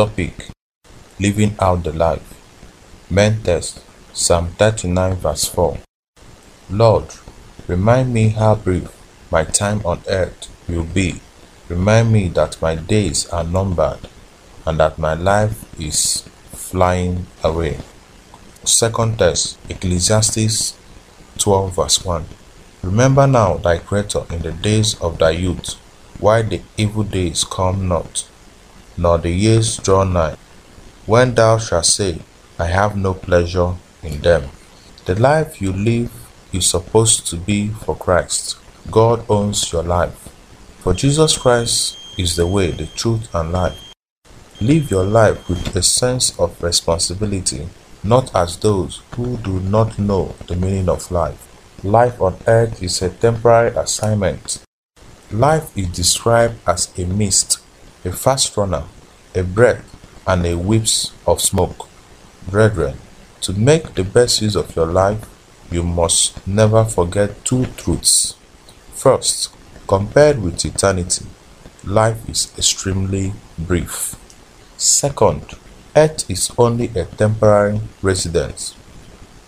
Topic Living out the life. Main text Psalm 39, verse 4. Lord, remind me how brief my time on earth will be. Remind me that my days are numbered and that my life is flying away. Second text Ecclesiastes 12, verse 1. Remember now thy Creator in the days of thy youth, while the evil days come not, nor the years draw nigh, when thou shalt say, I have no pleasure in them. The life you live is supposed to be for Christ. God owns your life. For Jesus Christ is the way, the truth, and life. Live your life with a sense of responsibility, not as those who do not know the meaning of life. Life on earth is a temporary assignment. Life is described as a mist, a fast runner, a breath, and a whiffs of smoke. Brethren, to make the best use of your life, you must never forget two truths. First, compared with eternity, life is extremely brief. Second, earth is only a temporary residence.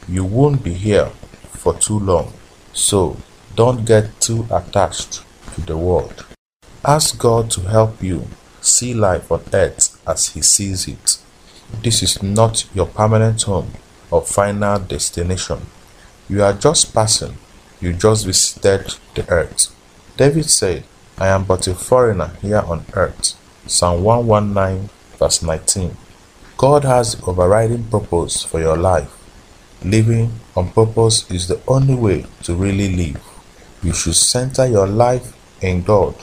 You won't be here for too long, so don't get too attached to the world. Ask God to help you see life on earth as He sees it. This is not your permanent home or final destination. You are just passing, you just visited the earth. David said, I am but a foreigner here on earth. Psalm 119, verse 19. God has overriding purpose for your life. Living on purpose is the only way to really live. You should center your life in God.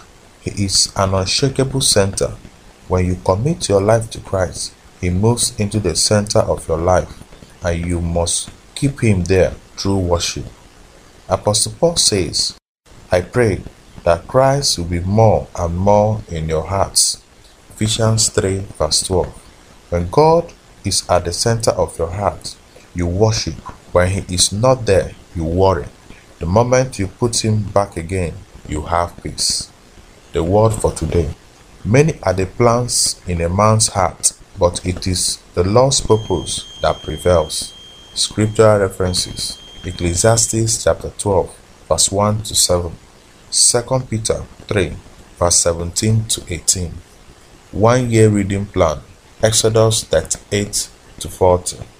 He is an unshakable center. When you commit your life to Christ, He moves into the center of your life, and you must keep Him there through worship. Apostle Paul says, I pray that Christ will be more and more in your hearts. Ephesians 3, verse 12. When God is at the center of your heart, you worship. When He is not there, you worry. The moment you put Him back again, you have peace. The word for today. Many are the plans in a man's heart, but it is the Lord's purpose that prevails. Scriptural references Ecclesiastes chapter 12, verse 1 to 7, 2 Peter 3, verse 17 to 18. One year reading plan Exodus 38 to 40.